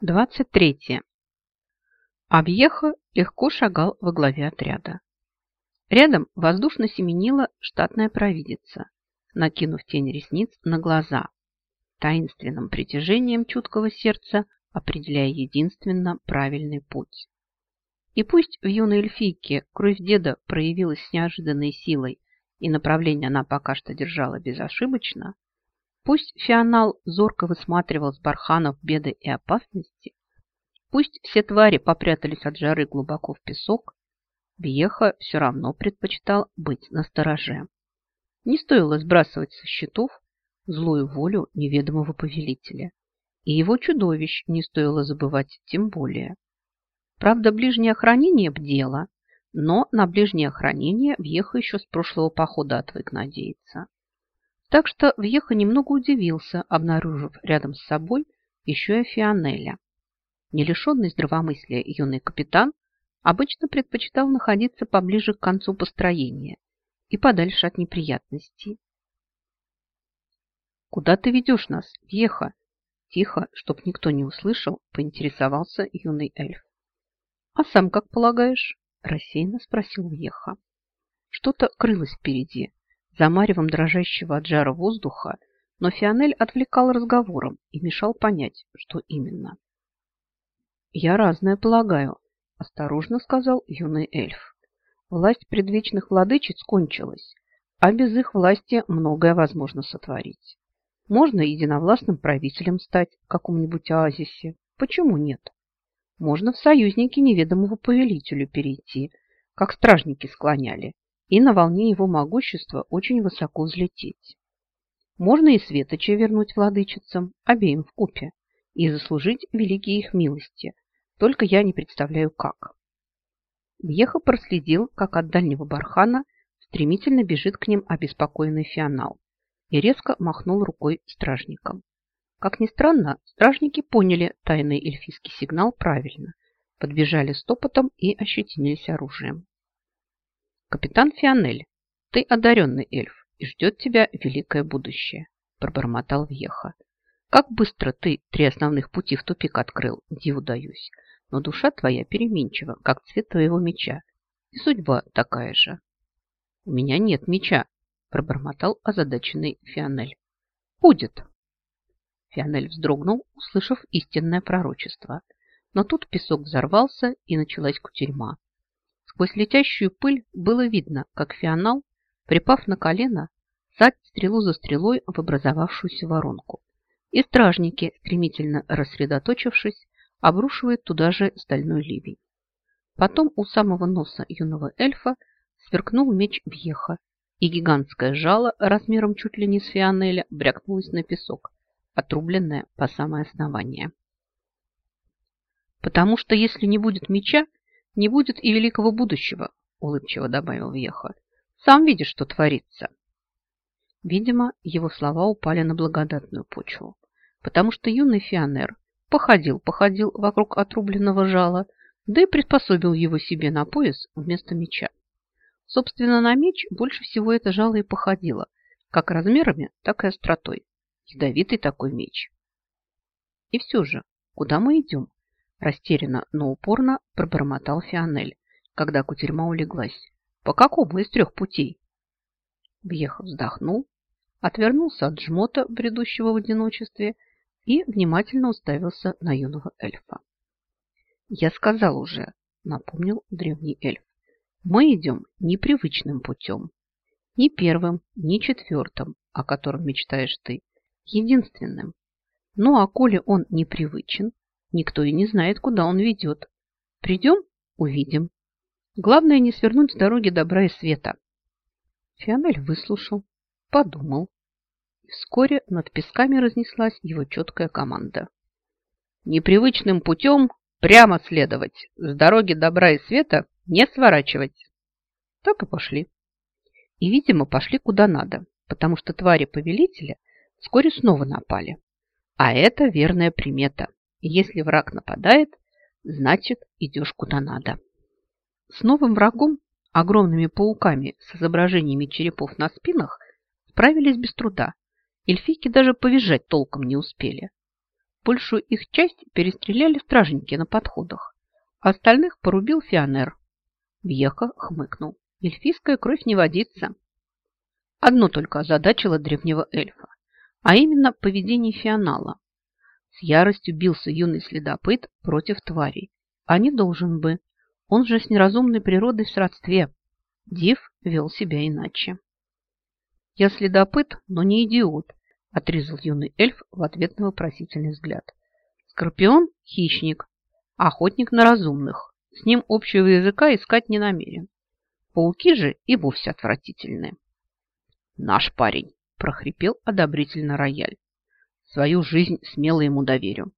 23. Объеха легко шагал во главе отряда. Рядом воздушно семенила штатная провидица, накинув тень ресниц на глаза, таинственным притяжением чуткого сердца определяя единственно правильный путь. И пусть в юной эльфийке кровь деда проявилась с неожиданной силой, и направление она пока что держала безошибочно, Пусть Фионал зорко высматривал с барханов беды и опасности, пусть все твари попрятались от жары глубоко в песок, Биеха все равно предпочитал быть настороже. Не стоило сбрасывать со счетов злую волю неведомого повелителя. И его чудовищ не стоило забывать тем более. Правда, ближнее охранение бдело, но на ближнее охранение Вьеха еще с прошлого похода отвык надеяться. Так что Вьеха немного удивился, обнаружив рядом с собой еще и Фионеля. Не лишенный здравомыслия юный капитан обычно предпочитал находиться поближе к концу построения и подальше от неприятностей. «Куда ты ведешь нас, Вьеха?» Тихо, чтоб никто не услышал, поинтересовался юный эльф. «А сам как полагаешь?» – рассеянно спросил Вьеха. Что-то крылось впереди, за маревом дрожащего от жара воздуха, но Фионель отвлекал разговором и мешал понять, что именно. «Я разное полагаю», – осторожно сказал юный эльф. «Власть предвечных владычиц кончилась, а без их власти многое возможно сотворить. Можно единовластным правителем стать в каком-нибудь оазисе. Почему нет? Можно в союзники неведомого повелителю перейти, как стражники склоняли, и на волне его могущества очень высоко взлететь. Можно и Светоча вернуть владычицам, обеим в купе, и заслужить великие их милости, только я не представляю как. Вьеха проследил, как от дальнего бархана стремительно бежит к ним обеспокоенный фионал и резко махнул рукой стражникам. Как ни странно, стражники поняли тайный эльфийский сигнал правильно, подбежали стопотом и ощетинились оружием. «Капитан Фионель, ты одаренный эльф, и ждет тебя великое будущее», – пробормотал Вьеха. «Как быстро ты три основных пути в тупик открыл, диву даюсь, но душа твоя переменчива, как цвет твоего меча, и судьба такая же». «У меня нет меча», – пробормотал озадаченный Фионель. «Будет». Фионель вздрогнул, услышав истинное пророчество. Но тут песок взорвался, и началась кутерьма. Сквозь летящую пыль было видно, как Фионал, припав на колено, садит стрелу за стрелой в образовавшуюся воронку. И стражники, стремительно рассредоточившись, обрушивают туда же стальной ливень. Потом у самого носа юного эльфа сверкнул меч Вьеха, и гигантское жало размером чуть ли не с фионеля брякнулось на песок, отрубленное по самое основание. «Потому что если не будет меча, не будет и великого будущего, улыбчиво добавил Вьеха. Сам видишь, что творится. Видимо, его слова упали на благодатную почву, потому что юный фионер походил, походил вокруг отрубленного жала, да и приспособил его себе на пояс вместо меча. Собственно, на меч больше всего это жало и походило, как размерами, так и остротой. Ядовитый такой меч. И все же, куда мы идем? Растерянно, но упорно пробормотал Фионель, когда кутерьма улеглась. По какому из трех путей? Бьеха вздохнул, отвернулся от жмота, бредущего в одиночестве, и внимательно уставился на юного эльфа. «Я сказал уже», — напомнил древний эльф, «мы идем непривычным путем. Не первым, не четвертым, о котором мечтаешь ты, единственным. Ну, а коли он непривычен, Никто и не знает, куда он ведет. Придем – увидим. Главное не свернуть с дороги добра и света. Фионель выслушал, подумал. И вскоре над песками разнеслась его четкая команда. Непривычным путем прямо следовать, с дороги добра и света не сворачивать. Так и пошли. И, видимо, пошли куда надо, потому что твари повелителя вскоре снова напали. А это верная примета. Если враг нападает, значит, идешь куда надо. С новым врагом, огромными пауками с изображениями черепов на спинах, справились без труда. Эльфийки даже повизжать толком не успели. большую их часть перестреляли стражники на подходах, а остальных порубил Фионер. Вьеха хмыкнул. Эльфийская кровь не водится. Одно только озадачило древнего эльфа, а именно поведение Фионала. С яростью бился юный следопыт против тварей, а не должен бы. Он же с неразумной природой в сродстве. Див вел себя иначе. «Я следопыт, но не идиот», – отрезал юный эльф в ответ на вопросительный взгляд. «Скорпион – хищник, охотник на разумных. С ним общего языка искать не намерен. Пауки же и вовсе отвратительны». «Наш парень», – прохрипел одобрительно рояль. «Свою жизнь смело ему доверю».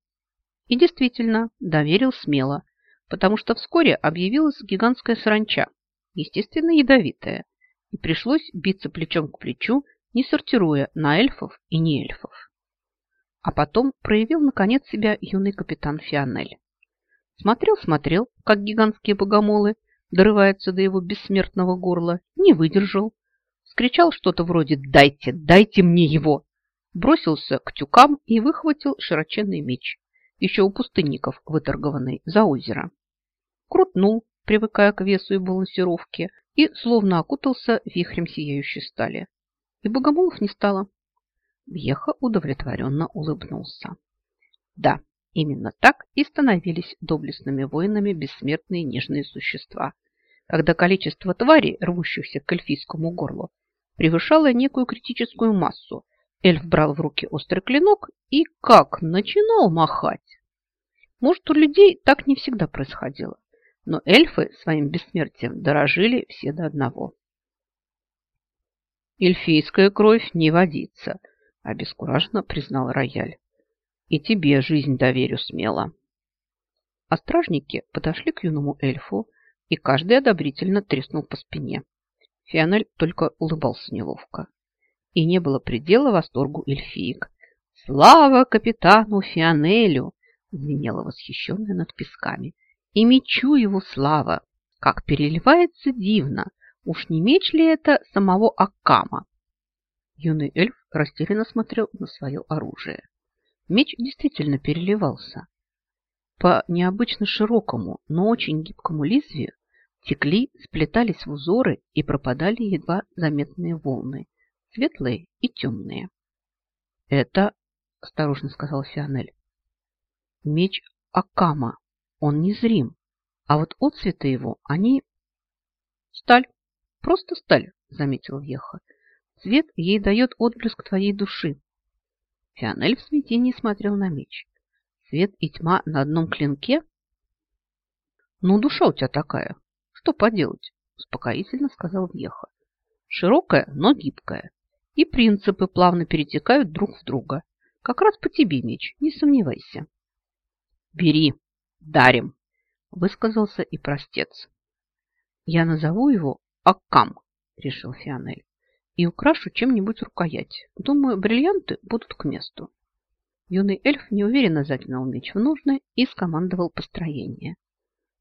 И действительно, доверил смело, потому что вскоре объявилась гигантская саранча, естественно, ядовитая, и пришлось биться плечом к плечу, не сортируя на эльфов и не эльфов. А потом проявил, наконец, себя юный капитан Фионель. Смотрел-смотрел, как гигантские богомолы дорываются до его бессмертного горла, не выдержал. Скричал что-то вроде «Дайте, дайте мне его!» Бросился к тюкам и выхватил широченный меч, еще у пустынников выторгованный за озеро. Крутнул, привыкая к весу и балансировке, и словно окутался вихрем сияющей стали. И богомолов не стало. Вьеха удовлетворенно улыбнулся. Да, именно так и становились доблестными воинами бессмертные нежные существа, когда количество тварей, рвущихся к эльфийскому горлу, превышало некую критическую массу, эльф брал в руки острый клинок и как начинал махать. Может, у людей так не всегда происходило но эльфы своим бессмертием дорожили все до одного. «Эльфийская кровь не водится», – обескураженно признал рояль. «И тебе жизнь доверю смело». А стражники подошли к юному эльфу, и каждый одобрительно треснул по спине. Фионель только улыбался неловко. И не было предела восторгу эльфиек. «Слава капитану Фионелю!» звенела восхищенная над песками и мечу его слава, как переливается дивно. Уж не меч ли это самого Аккама? Юный эльф растерянно смотрел на свое оружие. Меч действительно переливался. По необычно широкому, но очень гибкому лезвию текли, сплетались в узоры и пропадали едва заметные волны, светлые и темные. «Это, — осторожно сказал Фионель, — меч Акама, он незрим, а вот отцветы его, они... Сталь, просто сталь, заметил Веха. Цвет ей дает отблеск твоей души. Фионель в смятении смотрел на меч. Свет и тьма на одном клинке? Ну, душа у тебя такая. Что поделать? Успокоительно сказал Веха. Широкая, но гибкая. И принципы плавно перетекают друг в друга. Как раз по тебе меч, не сомневайся. Бери, дарим, высказался и простец. Я назову его Аккам, решил Фионель, и украшу чем-нибудь рукоять. Думаю, бриллианты будут к месту. Юный эльф неуверенно загнал меч в нужное и скомандовал построение.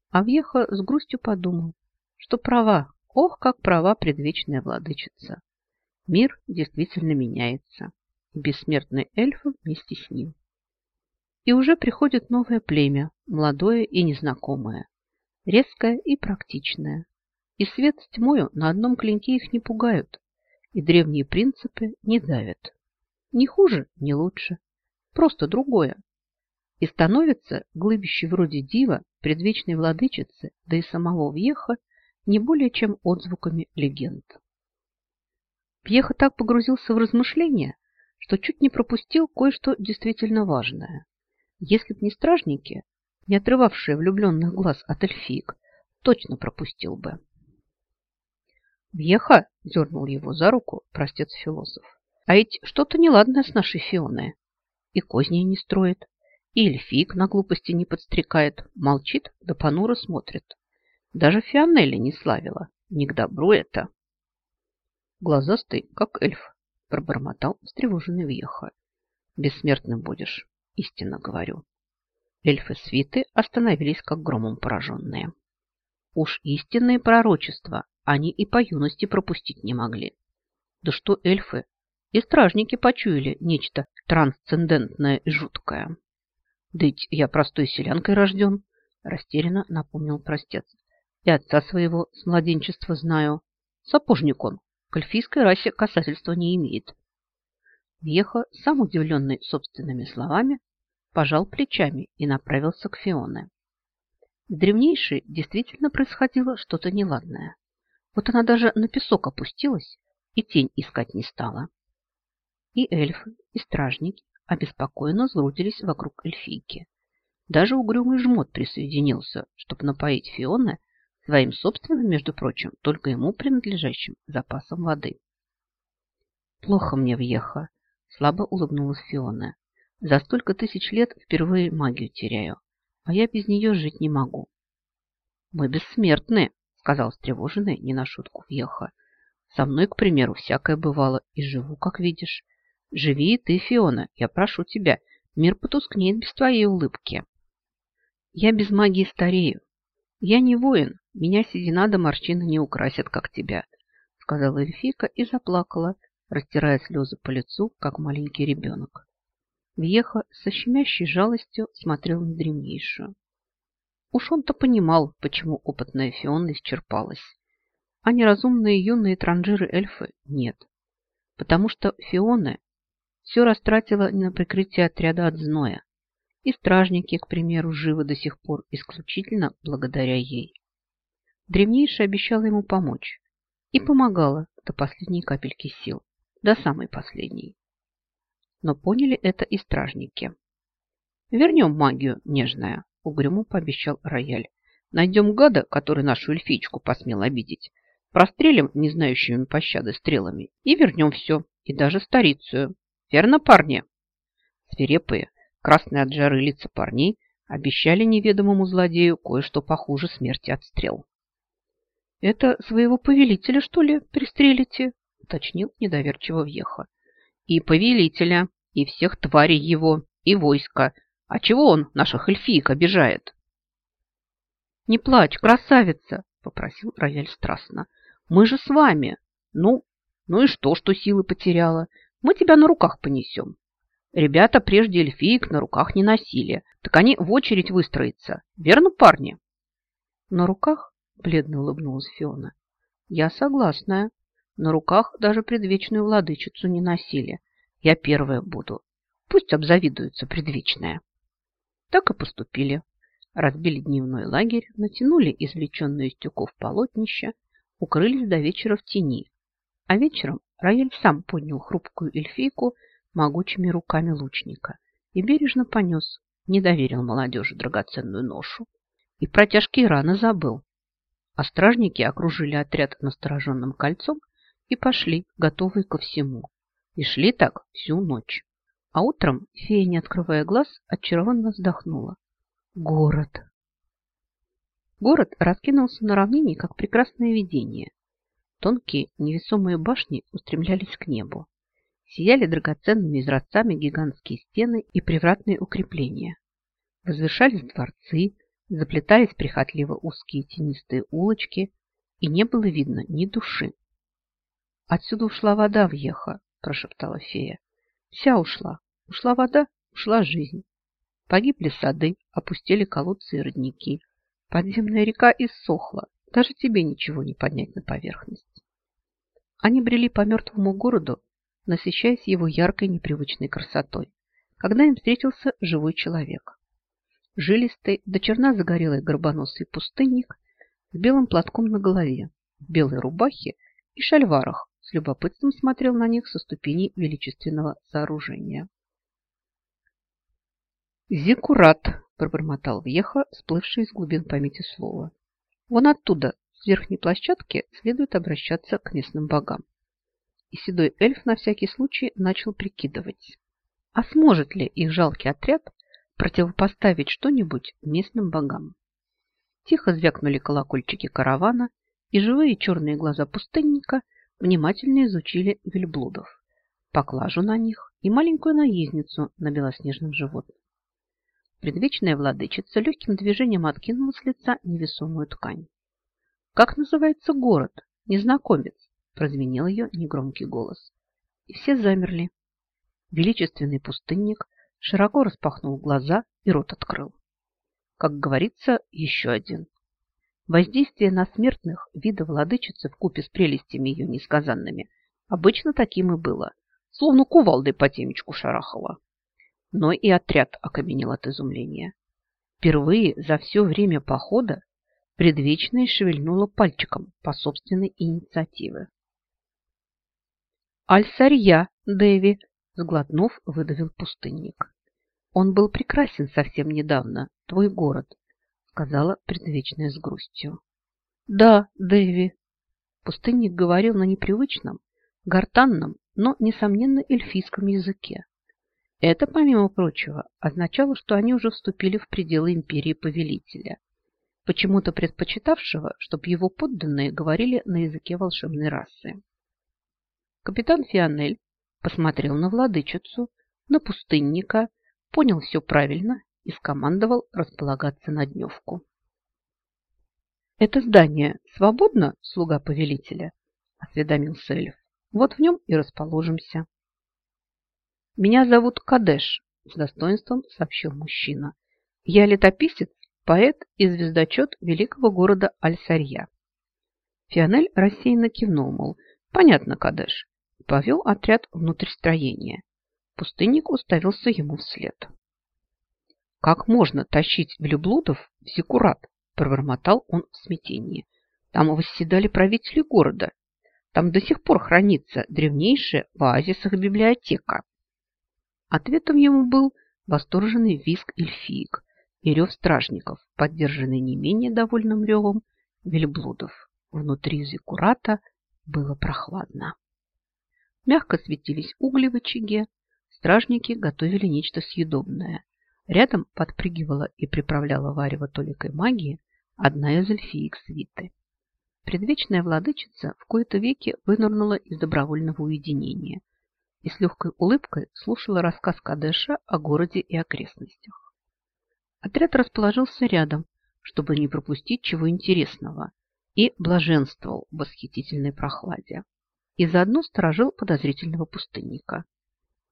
А Вьеха с грустью подумал, что права, ох, как права предвечная владычица. Мир действительно меняется, и бессмертный эльф вместе с ним. И уже приходит новое племя, молодое и незнакомое, резкое и практичное. И свет с тьмою на одном клинке их не пугают, и древние принципы не давят. Не хуже, не лучше, просто другое. И становится глыбище вроде дива, предвечной владычицы, да и самого Вьеха, не более чем отзвуками легенд. Вьеха так погрузился в размышления, что чуть не пропустил кое-что действительно важное. Если б не стражники, не отрывавшие влюбленных глаз от эльфиек, точно пропустил бы. Вьеха дернул его за руку простец-философ. А ведь что-то неладное с нашей Фионой. И козней не строит, и эльфик на глупости не подстрекает, молчит да понуро смотрит. Даже Фионелли не славила. Не к добру это. Глазастый, как эльф, пробормотал встревоженный Вьеха. Бессмертным будешь истинно говорю. Эльфы свиты остановились как громом пораженные. Уж истинные пророчества они и по юности пропустить не могли. Да что эльфы, и стражники почуяли нечто трансцендентное и жуткое. Да ведь я простой селянкой рожден, растерянно напомнил простец. И отца своего с младенчества знаю. Сапожник он, к эльфийской расе касательства не имеет. Веха, сам удивленный собственными словами, пожал плечами и направился к Фионе. С древнейшей действительно происходило что-то неладное. Вот она даже на песок опустилась и тень искать не стала. И эльфы, и стражники обеспокоенно сгрудились вокруг эльфийки. Даже угрюмый жмот присоединился, чтобы напоить Фиона своим собственным, между прочим, только ему принадлежащим запасом воды. «Плохо мне въеха», — слабо улыбнулась Фиона. За столько тысяч лет впервые магию теряю, а я без нее жить не могу. Мы бессмертны, сказал встревоженный не на шутку Вьеха. Со мной, к примеру, всякое бывало, и живу, как видишь. Живи и ты, Фиона, я прошу тебя, мир потускнеет без твоей улыбки. Я без магии старею. Я не воин, меня седина до морщины не украсят, как тебя, сказала эльфийка и заплакала, растирая слезы по лицу, как маленький ребенок. Вьеха со щемящей жалостью смотрел на древнейшую. Уж он-то понимал, почему опытная Фиона исчерпалась, а неразумные юные транжиры-эльфы нет. Потому что Фиона все растратила на прикрытие отряда от зноя, и стражники, к примеру, живы до сих пор исключительно благодаря ей. Древнейшая обещала ему помочь и помогала до последней капельки сил, до самой последней но поняли это и стражники. «Вернем магию, нежная», — угрюмо пообещал рояль. «Найдем гада, который нашу эльфичку посмел обидеть, прострелим не знающими пощады стрелами и вернем все, и даже старицию. Верно, парни?» Свирепые, красные от жары лица парней обещали неведомому злодею кое-что похуже смерти от стрел. «Это своего повелителя, что ли, пристрелите?» — уточнил недоверчиво Вьеха и повелителя, и всех тварей его, и войска. А чего он наших эльфиек обижает? «Не плачь, красавица!» – попросил рояль страстно. «Мы же с вами. Ну, ну и что, что силы потеряла? Мы тебя на руках понесем. Ребята прежде эльфиек на руках не носили, так они в очередь выстроятся. Верно, парни?» «На руках?» – бледно улыбнулась Фиона. «Я согласна. На руках даже предвечную владычицу не носили. Я первая буду. Пусть обзавидуется предвечная. Так и поступили. Разбили дневной лагерь, натянули извлеченные из тюков полотнища, укрылись до вечера в тени. А вечером Раэль сам поднял хрупкую эльфийку могучими руками лучника и бережно понес, не доверил молодежи драгоценную ношу. И про тяжкие раны забыл. А стражники окружили отряд настороженным кольцом и пошли, готовые ко всему. И шли так всю ночь. А утром фея, не открывая глаз, очарованно вздохнула. Город. Город раскинулся на равнине, как прекрасное видение. Тонкие невесомые башни устремлялись к небу. Сияли драгоценными изразцами гигантские стены и привратные укрепления. Возвышались дворцы, заплетались прихотливо узкие тенистые улочки, и не было видно ни души. Отсюда ушла вода в Еха, прошептала фея. Вся ушла. Ушла вода, ушла жизнь. Погибли сады, опустили колодцы и родники. Подземная река иссохла. Даже тебе ничего не поднять на поверхность. Они брели по мертвому городу, насыщаясь его яркой непривычной красотой, когда им встретился живой человек. Жилистый, до черна загорелый горбоносый пустынник с белым платком на голове, в белой рубахе и шальварах, с любопытством смотрел на них со ступеней величественного сооружения. «Зиккурат!» – пробормотал Вьеха, всплывший из глубин памяти слова. «Вон оттуда, с верхней площадки, следует обращаться к местным богам». И седой эльф на всякий случай начал прикидывать, а сможет ли их жалкий отряд противопоставить что-нибудь местным богам. Тихо звякнули колокольчики каравана, и живые черные глаза пустынника – внимательно изучили вельблудов, поклажу на них и маленькую наездницу на белоснежном животном. Предвечная владычица легким движением откинула с лица невесомую ткань. «Как называется город? Незнакомец!» Прозвенел ее негромкий голос. И все замерли. Величественный пустынник широко распахнул глаза и рот открыл. Как говорится, еще один. Воздействие на смертных вида владычицы в купе с прелестями ее несказанными обычно таким и было, словно кувалдой по темечку шарахала. Но и отряд окаменел от изумления. Впервые за все время похода предвечная шевельнула пальчиком по собственной инициативе. «Аль-Сарья, Дэви!» – сглотнув, выдавил пустынник. «Он был прекрасен совсем недавно, твой город», – сказала предвечная с грустью. «Да, Дэви!» Пустынник говорил на непривычном, гортанном, но, несомненно, эльфийском языке. Это, помимо прочего, означало, что они уже вступили в пределы империи повелителя, почему-то предпочитавшего, чтобы его подданные говорили на языке волшебной расы. Капитан Фионель посмотрел на владычицу, на пустынника, понял все правильно и скомандовал располагаться на дневку. «Это здание свободно, слуга повелителя?» – осведомился эльф. «Вот в нем и расположимся». «Меня зовут Кадеш», – с достоинством сообщил мужчина. «Я летописец, поэт и звездочет великого города Аль-Сарья». Фионель рассеянно кивнул, мол, «Понятно, Кадеш повел отряд внутрь строения. Пустынник уставился ему вслед. «Как можно тащить блюблудов в Зиккурат?» – пробормотал он в смятении. «Там восседали правители города. Там до сих пор хранится древнейшая в оазисах библиотека». Ответом ему был восторженный визг эльфиек и рев стражников, поддержанный не менее довольным ревом вельблудов. Внутри Зиккурата было прохладно. Мягко светились угли в очаге. Стражники готовили нечто съедобное. Рядом подпрыгивала и приправляла варево толикой магии одна из эльфиек свиты. Предвечная владычица в кои-то веки вынырнула из добровольного уединения и с легкой улыбкой слушала рассказ Кадеша о городе и окрестностях. Отряд расположился рядом, чтобы не пропустить чего интересного, и блаженствовал в восхитительной прохладе и заодно сторожил подозрительного пустынника.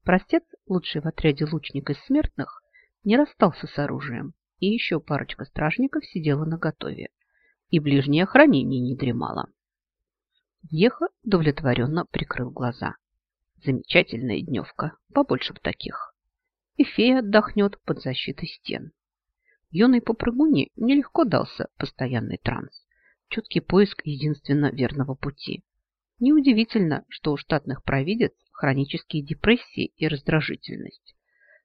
Простец, лучший в отряде лучник из смертных, не расстался с оружием, и еще парочка стражников сидела наготове, и ближнее охранение не дремало. Еха удовлетворенно прикрыл глаза. Замечательная дневка, побольше бы таких. И фея отдохнет под защитой стен. Юной попрыгуне нелегко дался постоянный транс, чуткий поиск единственно верного пути. Неудивительно, что у штатных провидец хронические депрессии и раздражительность.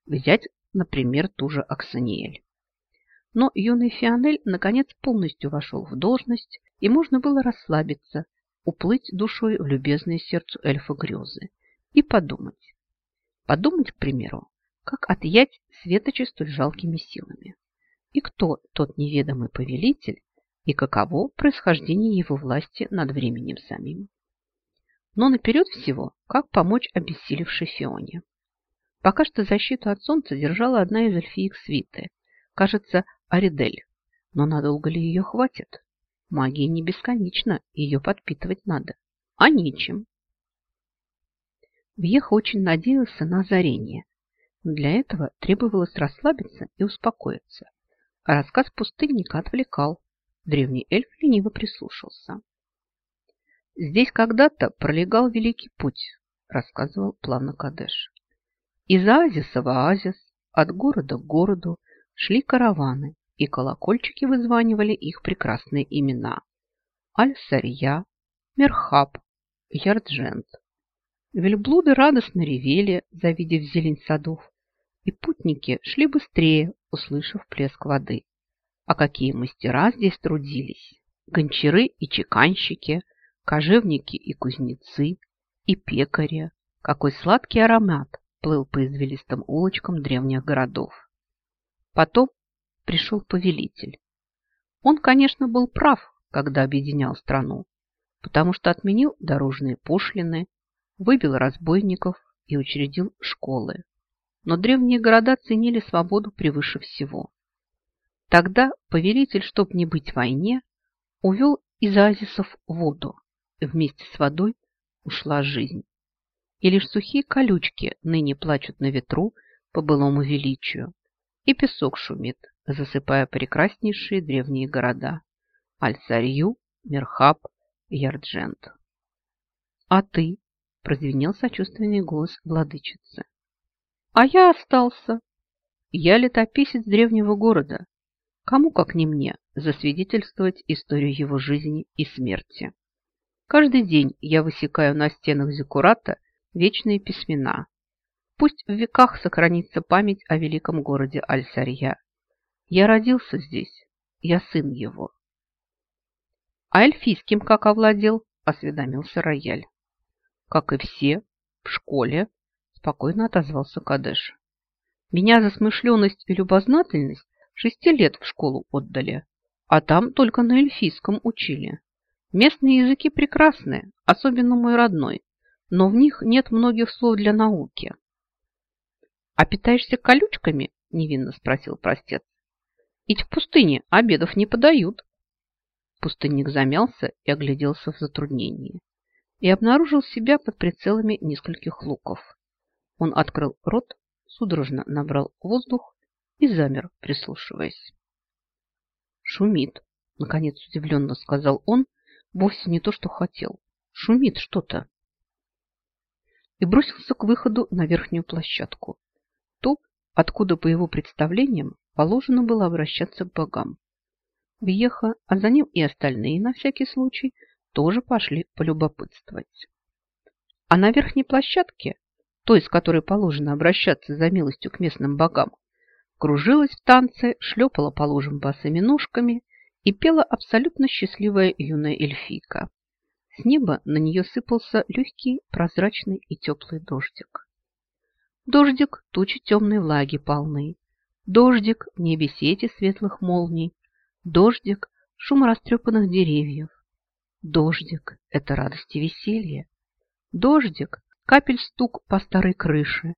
Взять, например, ту же Аксаниэль. Но юный Фионель наконец полностью вошел в должность, и можно было расслабиться, уплыть душой в любезное сердцу эльфа грезы и подумать. Подумать, к примеру, как отъять светочи столь жалкими силами. И кто тот неведомый повелитель, и каково происхождение его власти над временем самим но наперед всего, как помочь обессилевшей Фионе. Пока что защиту от солнца держала одна из эльфиек свиты, кажется, Аридель. Но надолго ли ее хватит? Магия не бесконечна, ее подпитывать надо. А нечем. Вьеха очень надеялся на озарение, но для этого требовалось расслабиться и успокоиться. А рассказ пустынника отвлекал. Древний эльф лениво прислушался. Здесь когда-то пролегал Великий Путь, рассказывал плавно Кадеш. Из оазиса в оазис, от города к городу шли караваны, и колокольчики вызванивали их прекрасные имена. Аль-Сарья, Мерхаб, Ярджент. Вельблуды радостно ревели, завидев зелень садов, и путники шли быстрее, услышав плеск воды. А какие мастера здесь трудились! Гончары и чеканщики – кожевники и кузнецы, и пекари. Какой сладкий аромат плыл по извилистым улочкам древних городов. Потом пришел повелитель. Он, конечно, был прав, когда объединял страну, потому что отменил дорожные пошлины, выбил разбойников и учредил школы. Но древние города ценили свободу превыше всего. Тогда повелитель, чтоб не быть в войне, увел из оазисов воду, вместе с водой ушла жизнь. И лишь сухие колючки ныне плачут на ветру по былому величию, и песок шумит, засыпая прекраснейшие древние города – Аль-Сарью, Мирхаб, Ярджент. «А ты?» – прозвенел сочувственный голос владычицы. «А я остался. Я летописец древнего города. Кому, как не мне, засвидетельствовать историю его жизни и смерти? Каждый день я высекаю на стенах Зиккурата вечные письмена. Пусть в веках сохранится память о великом городе Аль-Сарья. Я родился здесь, я сын его. А эльфийским как овладел, осведомился Рояль. Как и все, в школе, спокойно отозвался Кадеш. Меня за смышленность и любознательность шести лет в школу отдали, а там только на эльфийском учили. Местные языки прекрасные, особенно мой родной, но в них нет многих слов для науки. «А питаешься колючками?» – невинно спросил простец. «Ведь в пустыне обедов не подают». Пустынник замялся и огляделся в затруднении и обнаружил себя под прицелами нескольких луков. Он открыл рот, судорожно набрал воздух и замер, прислушиваясь. «Шумит», – наконец удивленно сказал он, вовсе не то, что хотел. «Шумит что-то» и бросился к выходу на верхнюю площадку ту, откуда, по его представлениям, положено было обращаться к богам. Вьеха, а за ним и остальные, на всякий случай, тоже пошли полюбопытствовать. А на верхней площадке, той, с которой положено обращаться за милостью к местным богам, кружилась в танце, шлепала по лужам босыми ножками и пела абсолютно счастливая юная эльфийка. С неба на нее сыпался легкий, прозрачный и теплый дождик. Дождик, тучи темной влаги полны. Дождик, в небе сети светлых молний. Дождик, шум растрепанных деревьев. Дождик – это радость и веселье. Дождик, капель стук по старой крыше.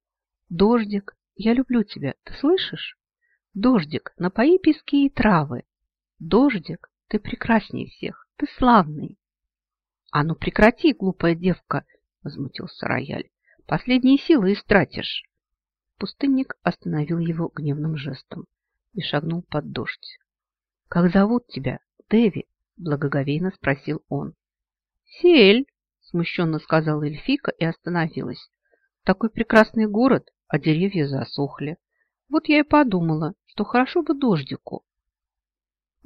Дождик, я люблю тебя, ты слышишь? Дождик, напои пески и травы. Дождик, ты прекрасней всех, ты славный. А ну прекрати, глупая девка, возмутился Рояль. Последние силы истратишь. Пустынник остановил его гневным жестом и шагнул под дождь. «Как зовут тебя, Дэви?» – благоговейно спросил он. «Сель!» – смущенно сказала эльфика и остановилась. «Такой прекрасный город, а деревья засохли. Вот я и подумала, что хорошо бы дождику».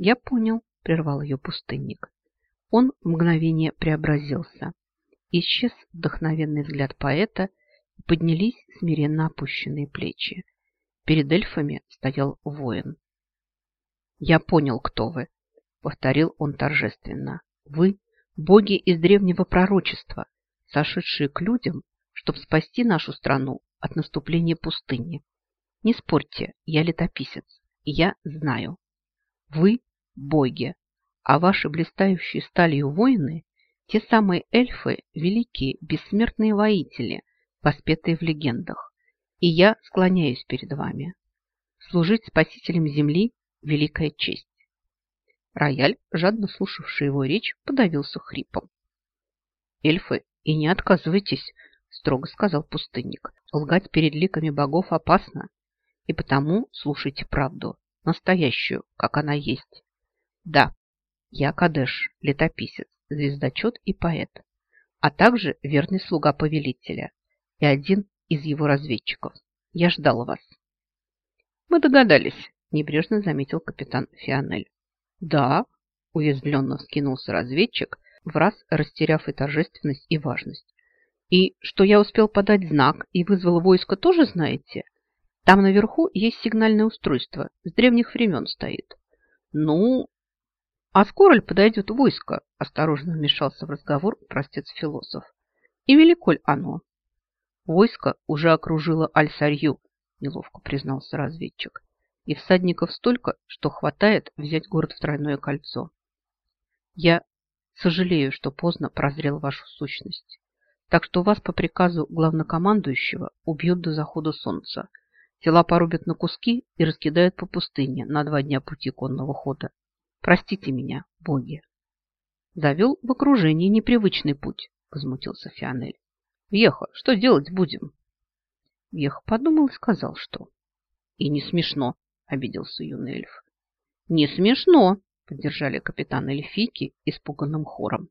«Я понял», – прервал ее пустынник. Он в мгновение преобразился. Исчез вдохновенный взгляд поэта, и поднялись смиренно опущенные плечи. Перед эльфами стоял воин. «Я понял, кто вы», — повторил он торжественно. «Вы — боги из древнего пророчества, сошедшие к людям, чтобы спасти нашу страну от наступления пустыни. Не спорьте, я летописец, и я знаю. Вы — боги, а ваши блистающие сталью воины те самые эльфы – великие, бессмертные воители, воспетые в легендах. И я склоняюсь перед вами. Служить спасителем земли – великая честь. Рояль, жадно слушавший его речь, подавился хрипом. «Эльфы, и не отказывайтесь», – строго сказал пустынник. «Лгать перед ликами богов опасно, и потому слушайте правду, настоящую, как она есть. Да, я Кадеш, летописец, звездочет и поэт, а также верный слуга повелителя и один из его разведчиков. Я ждал вас. Мы догадались, небрежно заметил капитан Фионель. Да, уязвленно вскинулся разведчик, в раз растеряв и торжественность, и важность. И что я успел подать знак и вызвал войско, тоже знаете? Там наверху есть сигнальное устройство, с древних времен стоит. Ну, а скоро ли подойдет войско? Осторожно вмешался в разговор простец-философ. И велико ли оно? Войско уже окружило Аль-Сарью, неловко признался разведчик. И всадников столько, что хватает взять город в тройное кольцо. Я сожалею, что поздно прозрел вашу сущность. Так что вас по приказу главнокомандующего убьют до захода солнца. Тела порубят на куски и раскидают по пустыне на два дня пути конного хода. Простите меня, боги. Завел в окружении непривычный путь, возмутился Фионель. Вьеха, что делать будем? Вех подумал и сказал, что... И не смешно, обиделся юный эльф. Не смешно, поддержали капитан эльфийки испуганным хором.